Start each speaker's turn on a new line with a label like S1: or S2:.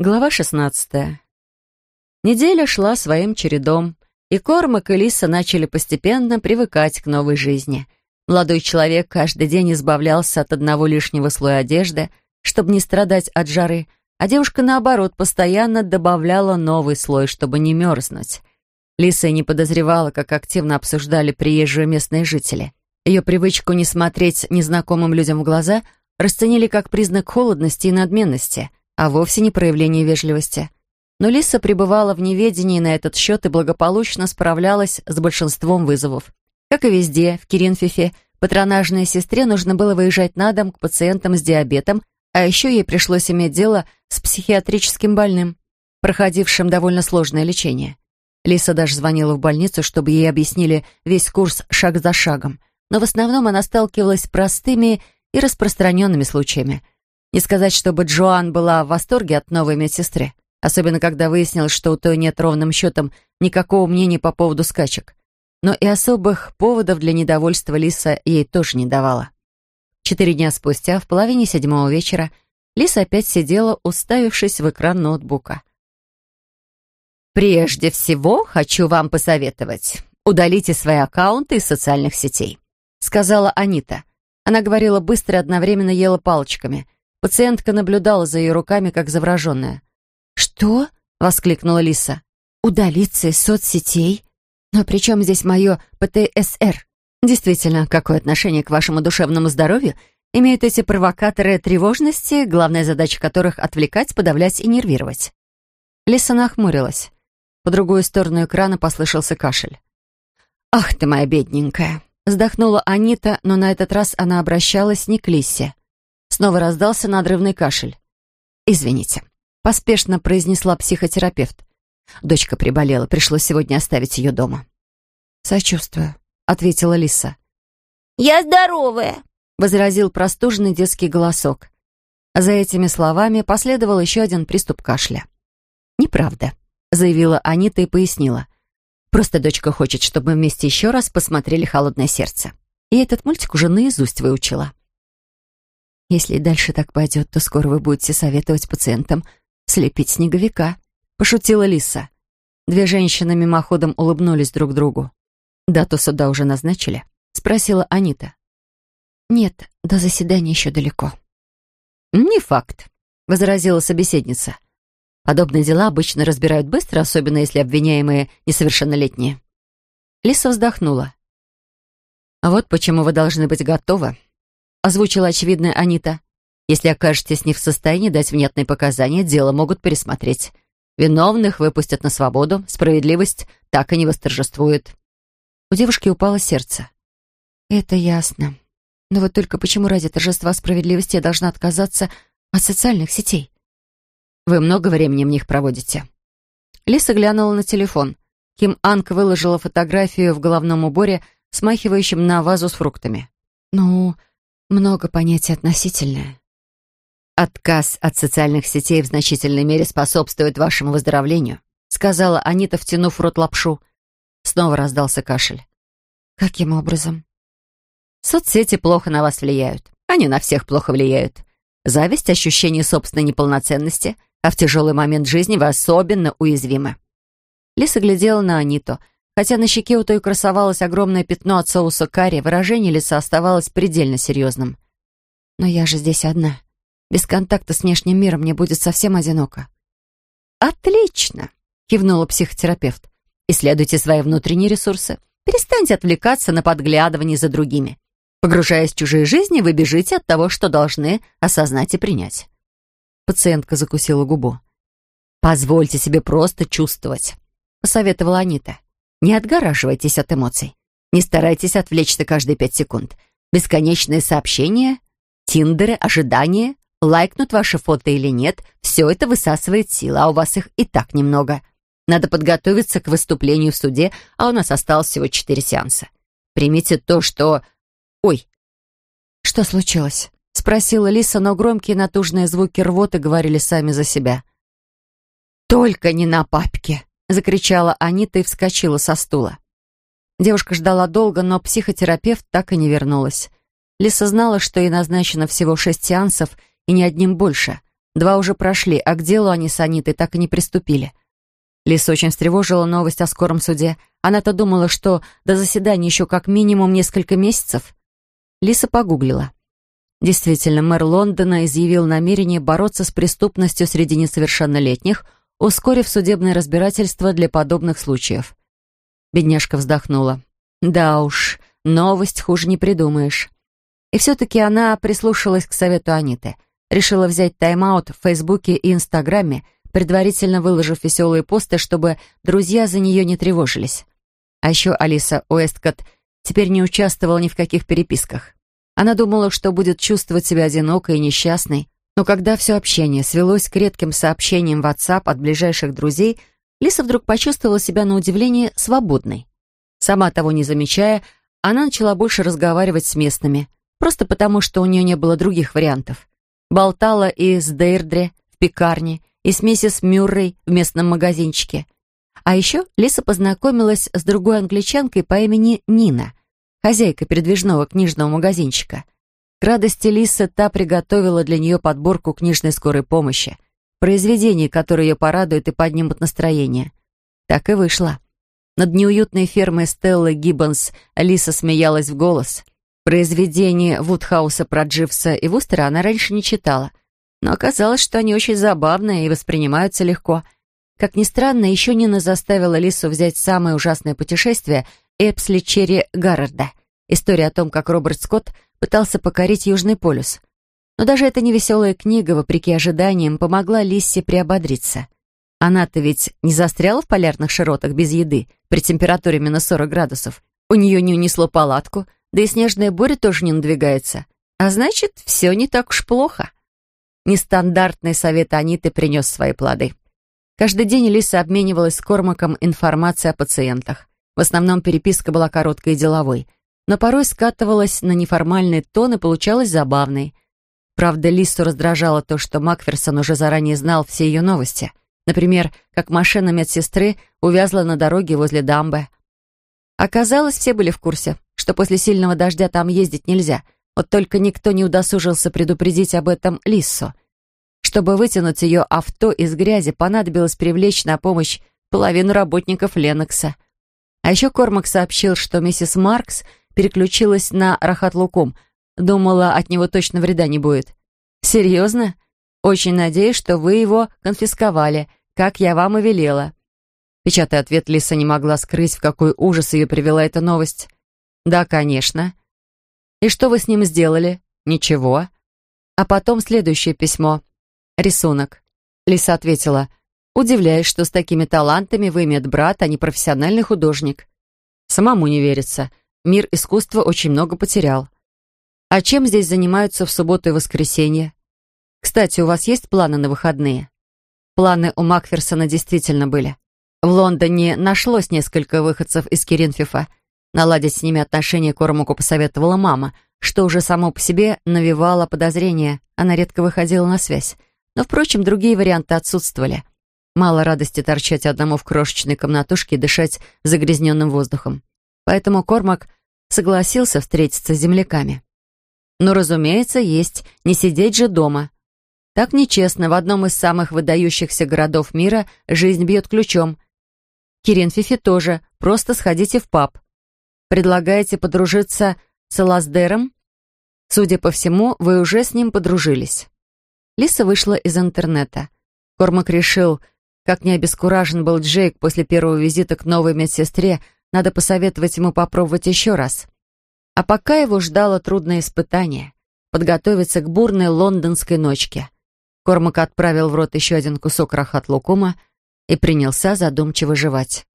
S1: Глава 16. Неделя шла своим чередом, и Кормак и Лиса начали постепенно привыкать к новой жизни. Молодой человек каждый день избавлялся от одного лишнего слоя одежды, чтобы не страдать от жары, а девушка, наоборот, постоянно добавляла новый слой, чтобы не мерзнуть. Лиса и не подозревала, как активно обсуждали приезжие местные жители. Ее привычку не смотреть незнакомым людям в глаза расценили как признак холодности и надменности — а вовсе не проявление вежливости. Но Лиса пребывала в неведении на этот счет и благополучно справлялась с большинством вызовов. Как и везде, в Киринфифе, патронажной сестре нужно было выезжать на дом к пациентам с диабетом, а еще ей пришлось иметь дело с психиатрическим больным, проходившим довольно сложное лечение. Лиса даже звонила в больницу, чтобы ей объяснили весь курс шаг за шагом, но в основном она сталкивалась с простыми и распространенными случаями – не сказать, чтобы Джоан была в восторге от новой медсестры, особенно когда выяснилось, что у той нет ровным счетом никакого мнения по поводу скачек. Но и особых поводов для недовольства Лиса ей тоже не давала. Четыре дня спустя, в половине седьмого вечера, Лиса опять сидела, уставившись в экран ноутбука. «Прежде всего хочу вам посоветовать. Удалите свои аккаунты из социальных сетей», — сказала Анита. Она говорила быстро и одновременно ела палочками — Пациентка наблюдала за ее руками, как завраженная. «Что?» — воскликнула Лиса. «Удалиться из соцсетей? Но при чем здесь мое ПТСР? Действительно, какое отношение к вашему душевному здоровью имеют эти провокаторы тревожности, главная задача которых — отвлекать, подавлять и нервировать?» Лиса нахмурилась. По другую сторону экрана послышался кашель. «Ах ты моя бедненькая!» Вздохнула Анита, но на этот раз она обращалась не к Лисе. Снова раздался надрывный кашель. «Извините», — поспешно произнесла психотерапевт. Дочка приболела, пришлось сегодня оставить ее дома. «Сочувствую», — ответила Лиса.
S2: «Я здоровая», —
S1: возразил простуженный детский голосок. За этими словами последовал еще один приступ кашля. «Неправда», — заявила Анита и пояснила. «Просто дочка хочет, чтобы мы вместе еще раз посмотрели «Холодное сердце». И этот мультик уже наизусть выучила. Если и дальше так пойдет, то скоро вы будете советовать пациентам слепить снеговика», — пошутила Лиса. Две женщины мимоходом улыбнулись друг другу. «Дату суда уже назначили?» — спросила Анита. «Нет, до заседания еще далеко». «Не факт», — возразила собеседница. «Подобные дела обычно разбирают быстро, особенно если обвиняемые несовершеннолетние». Лиса вздохнула. «А вот почему вы должны быть готовы озвучила очевидная Анита. «Если окажетесь не в состоянии дать внятные показания, дело могут пересмотреть. Виновных выпустят на свободу, справедливость так и не восторжествует». У девушки упало сердце. «Это ясно. Но вот только почему ради торжества справедливости я должна отказаться от социальных сетей?» «Вы много времени в них проводите?» Лиса глянула на телефон. Ким Анг выложила фотографию в головном уборе, смахивающем на вазу с фруктами. «Ну, много понятий относительное. «Отказ от социальных сетей в значительной мере способствует вашему выздоровлению», сказала Анита, втянув в рот лапшу. Снова раздался кашель. «Каким образом?» «Соцсети плохо на вас влияют. Они на всех плохо влияют. Зависть, ощущение собственной неполноценности, а в тяжелый момент жизни вы особенно уязвимы». Лиса глядела на Аниту — Хотя на щеке у той красовалось огромное пятно от соуса карри, выражение лица оставалось предельно серьезным. «Но я же здесь одна. Без контакта с внешним миром мне будет совсем одиноко». «Отлично!» — кивнула психотерапевт. «Исследуйте свои внутренние ресурсы. Перестаньте отвлекаться на подглядывание за другими. Погружаясь в чужие жизни, вы бежите от того, что должны осознать и принять». Пациентка закусила губу. «Позвольте себе просто чувствовать», — посоветовала Анита. Не отгораживайтесь от эмоций. Не старайтесь отвлечься каждые пять секунд. Бесконечные сообщения, тиндеры, ожидания, лайкнут ваши фото или нет, все это высасывает силы, а у вас их и так немного. Надо подготовиться к выступлению в суде, а у нас осталось всего четыре сеанса. Примите то, что... Ой. Что случилось? Спросила Лиса, но громкие натужные звуки рвоты говорили сами за себя. «Только не на папке!» Закричала Анита и вскочила со стула. Девушка ждала долго, но психотерапевт так и не вернулась. Лиса знала, что ей назначено всего шесть сеансов и ни одним больше, Два уже прошли, а к делу они с Анитой так и не приступили. Лиса очень встревожила новость о скором суде. Она-то думала, что до заседания еще как минимум несколько месяцев. Лиса погуглила. Действительно, мэр Лондона изъявил намерение бороться с преступностью среди несовершеннолетних, ускорив судебное разбирательство для подобных случаев. Бедняжка вздохнула. Да уж, новость хуже не придумаешь. И все-таки она прислушалась к совету Аниты. Решила взять тайм-аут в Фейсбуке и Инстаграме, предварительно выложив веселые посты, чтобы друзья за нее не тревожились. А еще Алиса Уэсткотт теперь не участвовала ни в каких переписках. Она думала, что будет чувствовать себя одинокой и несчастной, но когда все общение свелось к редким сообщениям в WhatsApp от ближайших друзей, Лиса вдруг почувствовала себя на удивление свободной. Сама того не замечая, она начала больше разговаривать с местными, просто потому, что у нее не было других вариантов. Болтала и с Дейрдре в пекарне, и с миссис Мюррей в местном магазинчике. А еще Лиса познакомилась с другой англичанкой по имени Нина, хозяйка передвижного книжного магазинчика. К радости Лисы та приготовила для нее подборку книжной скорой помощи, произведений, которые ее порадуют и поднимут настроение. Так и вышло. Над неуютной фермой Стеллы Гиббонс Лиса смеялась в голос. Произведения Вудхауса про Дживса и Вустера она раньше не читала, но оказалось, что они очень забавные и воспринимаются легко. Как ни странно, еще Нина заставила Лису взять самое ужасное путешествие — Эпсли Черри Гаррарда. История о том, как Роберт Скотт пытался покорить Южный полюс. Но даже эта невеселая книга, вопреки ожиданиям, помогла Лиссе приободриться. Она-то ведь не застряла в полярных широтах без еды при температуре минус 40 градусов. У нее не унесло палатку, да и снежная буря тоже не надвигается. А значит, все не так уж плохо. Нестандартный совет Аниты принес свои плоды. Каждый день Лиса обменивалась с Кормаком информацией о пациентах. В основном переписка была короткой и деловой, но порой скатывалась на неформальный тон и получалась забавной. Правда, Лису раздражало то, что Макферсон уже заранее знал все ее новости. Например, как машина медсестры увязла на дороге возле дамбы. Оказалось, все были в курсе, что после сильного дождя там ездить нельзя, вот только никто не удосужился предупредить об этом Лиссу. Чтобы вытянуть ее авто из грязи, понадобилось привлечь на помощь половину работников Ленокса — а еще Кормак сообщил, что миссис Маркс переключилась на Рахат-Лукум. Думала, от него точно вреда не будет. «Серьезно? Очень надеюсь, что вы его конфисковали, как я вам и велела». Печатый ответ Лиса не могла скрыть, в какой ужас ее привела эта новость. «Да, конечно». «И что вы с ним сделали?» «Ничего». А потом следующее письмо. Рисунок. Лиса ответила, Удивляюсь, что с такими талантами вы медбрат, а не профессиональный художник. Самому не верится. Мир искусства очень много потерял. А чем здесь занимаются в субботу и воскресенье? Кстати, у вас есть планы на выходные? Планы у Макферсона действительно были. В Лондоне нашлось несколько выходцев из Керинфифа. Наладить с ними отношения Кормаку посоветовала мама, что уже само по себе навевало подозрения. Она редко выходила на связь. Но, впрочем, другие варианты отсутствовали. Мало радости торчать одному в крошечной комнатушке и дышать загрязненным воздухом. Поэтому Кормак согласился встретиться с земляками. Но, разумеется, есть, не сидеть же дома. Так нечестно, в одном из самых выдающихся городов мира жизнь бьет ключом. Кирин Фифи тоже, просто сходите в паб. Предлагаете подружиться с Лаздером? Судя по всему, вы уже с ним подружились. Лиса вышла из интернета. Кормак решил, как не обескуражен был Джейк после первого визита к новой медсестре, надо посоветовать ему попробовать еще раз. А пока его ждало трудное испытание — подготовиться к бурной лондонской ночке. Кормак отправил в рот еще один кусок рахат-лукума и принялся задумчиво жевать.